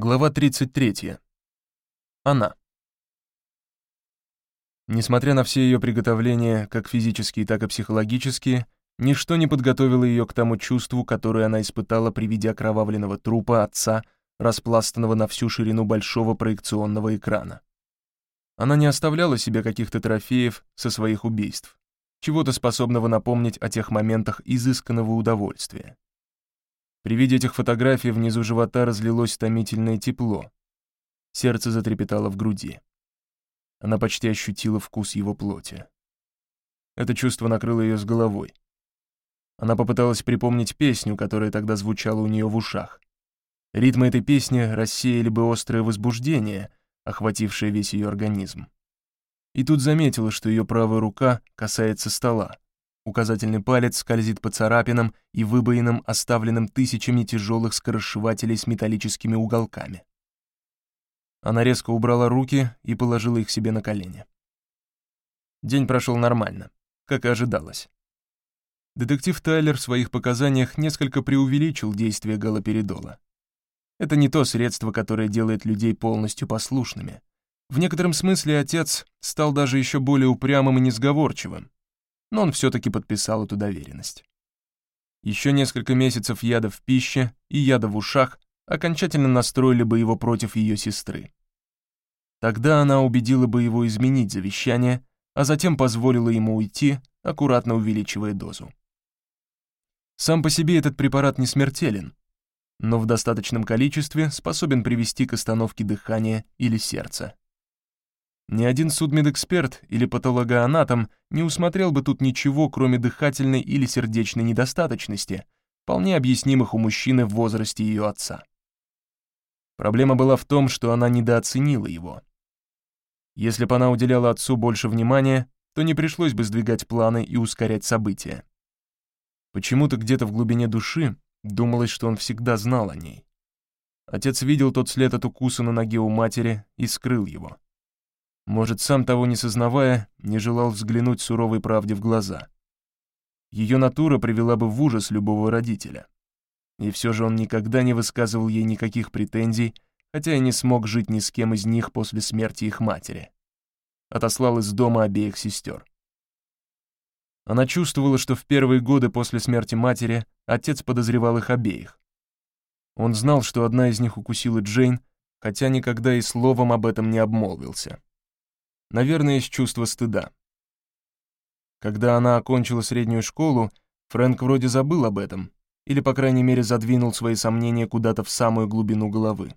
Глава 33. Она. Несмотря на все ее приготовления, как физические, так и психологические, ничто не подготовило ее к тому чувству, которое она испытала при виде окровавленного трупа отца, распластанного на всю ширину большого проекционного экрана. Она не оставляла себе каких-то трофеев со своих убийств, чего-то способного напомнить о тех моментах изысканного удовольствия. При виде этих фотографий внизу живота разлилось томительное тепло. Сердце затрепетало в груди. Она почти ощутила вкус его плоти. Это чувство накрыло ее с головой. Она попыталась припомнить песню, которая тогда звучала у нее в ушах. Ритмы этой песни рассеяли бы острое возбуждение, охватившее весь ее организм. И тут заметила, что ее правая рука касается стола. Указательный палец скользит по царапинам и выбоинам, оставленным тысячами тяжелых скоросшивателей с металлическими уголками. Она резко убрала руки и положила их себе на колени. День прошел нормально, как и ожидалось. Детектив Тайлер в своих показаниях несколько преувеличил действие галоперидола. Это не то средство, которое делает людей полностью послушными. В некотором смысле отец стал даже еще более упрямым и несговорчивым, но он все-таки подписал эту доверенность. Еще несколько месяцев яда в пище и яда в ушах окончательно настроили бы его против ее сестры. Тогда она убедила бы его изменить завещание, а затем позволила ему уйти, аккуратно увеличивая дозу. Сам по себе этот препарат не смертелен, но в достаточном количестве способен привести к остановке дыхания или сердца. Ни один судмедэксперт или патологоанатом не усмотрел бы тут ничего, кроме дыхательной или сердечной недостаточности, вполне объяснимых у мужчины в возрасте ее отца. Проблема была в том, что она недооценила его. Если бы она уделяла отцу больше внимания, то не пришлось бы сдвигать планы и ускорять события. Почему-то где-то в глубине души думалось, что он всегда знал о ней. Отец видел тот след от укуса на ноге у матери и скрыл его. Может, сам того не сознавая, не желал взглянуть суровой правде в глаза. Ее натура привела бы в ужас любого родителя. И все же он никогда не высказывал ей никаких претензий, хотя и не смог жить ни с кем из них после смерти их матери. Отослал из дома обеих сестер. Она чувствовала, что в первые годы после смерти матери отец подозревал их обеих. Он знал, что одна из них укусила Джейн, хотя никогда и словом об этом не обмолвился. Наверное, из чувства стыда. Когда она окончила среднюю школу, Фрэнк вроде забыл об этом, или, по крайней мере, задвинул свои сомнения куда-то в самую глубину головы.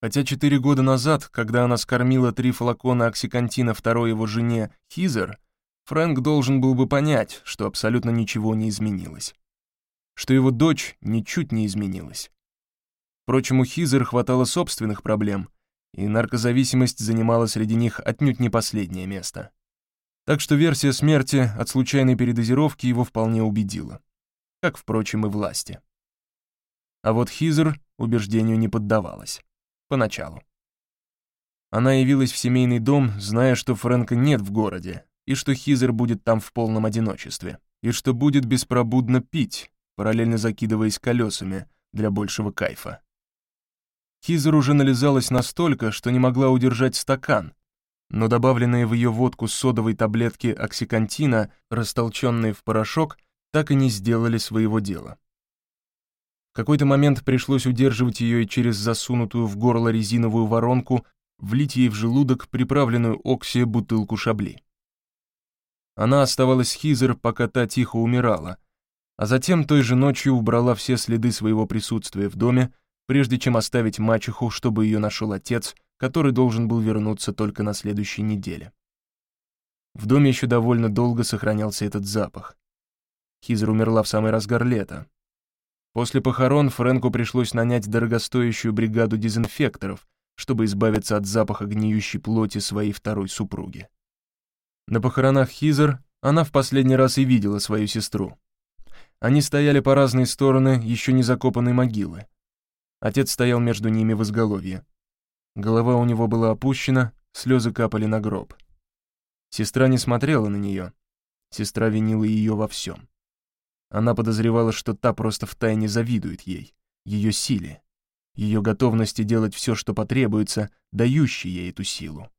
Хотя четыре года назад, когда она скормила три флакона оксикантина второй его жене, Хизер, Фрэнк должен был бы понять, что абсолютно ничего не изменилось. Что его дочь ничуть не изменилась. Впрочем, у Хизер хватало собственных проблем — и наркозависимость занимала среди них отнюдь не последнее место. Так что версия смерти от случайной передозировки его вполне убедила. Как, впрочем, и власти. А вот Хизер убеждению не поддавалась. Поначалу. Она явилась в семейный дом, зная, что Фрэнка нет в городе, и что Хизер будет там в полном одиночестве, и что будет беспробудно пить, параллельно закидываясь колесами для большего кайфа. Хизер уже нализалась настолько, что не могла удержать стакан, но добавленные в ее водку содовой таблетки оксикантина, растолченные в порошок, так и не сделали своего дела. В какой-то момент пришлось удерживать ее и через засунутую в горло резиновую воронку влить ей в желудок приправленную оксия бутылку шабли. Она оставалась Хизер, пока та тихо умирала, а затем той же ночью убрала все следы своего присутствия в доме, прежде чем оставить мачеху, чтобы ее нашел отец, который должен был вернуться только на следующей неделе. В доме еще довольно долго сохранялся этот запах. Хизер умерла в самый разгар лета. После похорон Фрэнку пришлось нанять дорогостоящую бригаду дезинфекторов, чтобы избавиться от запаха гниющей плоти своей второй супруги. На похоронах Хизер она в последний раз и видела свою сестру. Они стояли по разные стороны еще не закопанной могилы. Отец стоял между ними в изголовье. Голова у него была опущена, слезы капали на гроб. Сестра не смотрела на нее. Сестра винила ее во всем. Она подозревала, что та просто втайне завидует ей, ее силе. ее готовности делать все, что потребуется, дающей ей эту силу.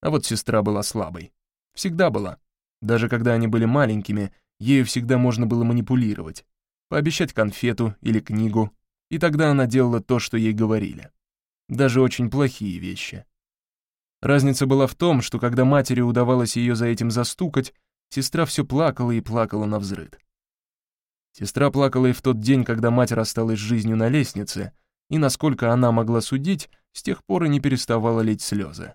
А вот сестра была слабой. Всегда была. Даже когда они были маленькими, ею всегда можно было манипулировать. Пообещать конфету или книгу, и тогда она делала то, что ей говорили. Даже очень плохие вещи. Разница была в том, что когда матери удавалось ее за этим застукать, сестра все плакала и плакала на взрыд. Сестра плакала и в тот день, когда мать рассталась с жизнью на лестнице, и, насколько она могла судить, с тех пор и не переставала лить слезы.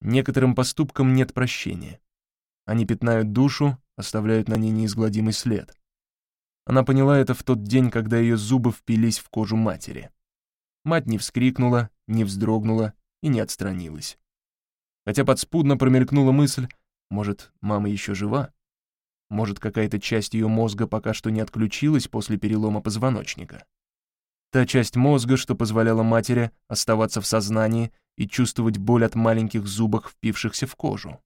Некоторым поступкам нет прощения. Они пятнают душу, оставляют на ней неизгладимый след. Она поняла это в тот день, когда ее зубы впились в кожу матери. Мать не вскрикнула, не вздрогнула и не отстранилась. Хотя подспудно промелькнула мысль, может, мама еще жива? Может, какая-то часть ее мозга пока что не отключилась после перелома позвоночника? Та часть мозга, что позволяла матери оставаться в сознании и чувствовать боль от маленьких зубок, впившихся в кожу.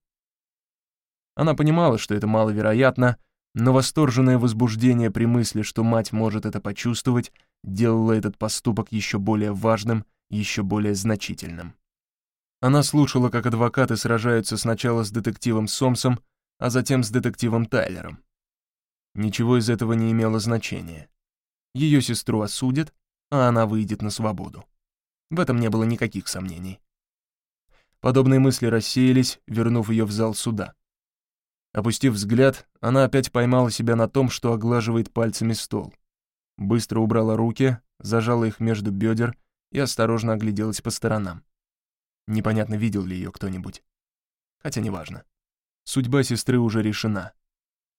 Она понимала, что это маловероятно, но восторженное возбуждение при мысли, что мать может это почувствовать, делало этот поступок еще более важным, еще более значительным. Она слушала, как адвокаты сражаются сначала с детективом Сомсом, а затем с детективом Тайлером. Ничего из этого не имело значения. Ее сестру осудят, а она выйдет на свободу. В этом не было никаких сомнений. Подобные мысли рассеялись, вернув ее в зал суда. Опустив взгляд, она опять поймала себя на том, что оглаживает пальцами стол. Быстро убрала руки, зажала их между бедер и осторожно огляделась по сторонам. Непонятно, видел ли ее кто-нибудь. Хотя неважно. Судьба сестры уже решена.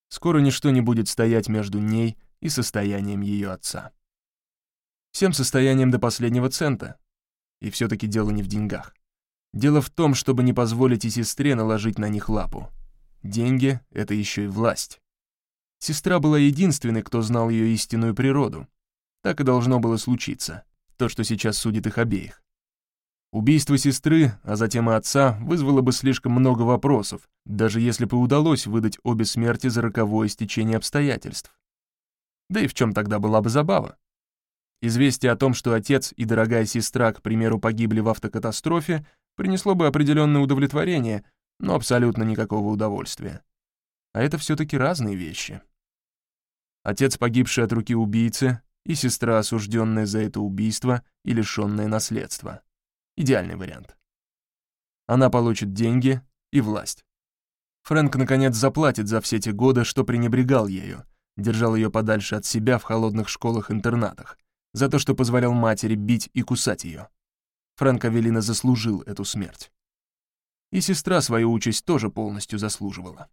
Скоро ничто не будет стоять между ней и состоянием ее отца. Всем состоянием до последнего цента, и все-таки дело не в деньгах. Дело в том, чтобы не позволить и сестре наложить на них лапу. Деньги — это еще и власть. Сестра была единственной, кто знал ее истинную природу. Так и должно было случиться, то, что сейчас судит их обеих. Убийство сестры, а затем и отца, вызвало бы слишком много вопросов, даже если бы удалось выдать обе смерти за роковое стечение обстоятельств. Да и в чем тогда была бы забава? Известие о том, что отец и дорогая сестра, к примеру, погибли в автокатастрофе, принесло бы определенное удовлетворение, но абсолютно никакого удовольствия. А это все-таки разные вещи. Отец, погибший от руки убийцы, и сестра, осужденная за это убийство и лишенная наследства. Идеальный вариант. Она получит деньги и власть. Фрэнк, наконец, заплатит за все те годы, что пренебрегал ею, держал ее подальше от себя в холодных школах-интернатах, за то, что позволял матери бить и кусать ее. Фрэнк Авелина заслужил эту смерть. И сестра свою участь тоже полностью заслуживала.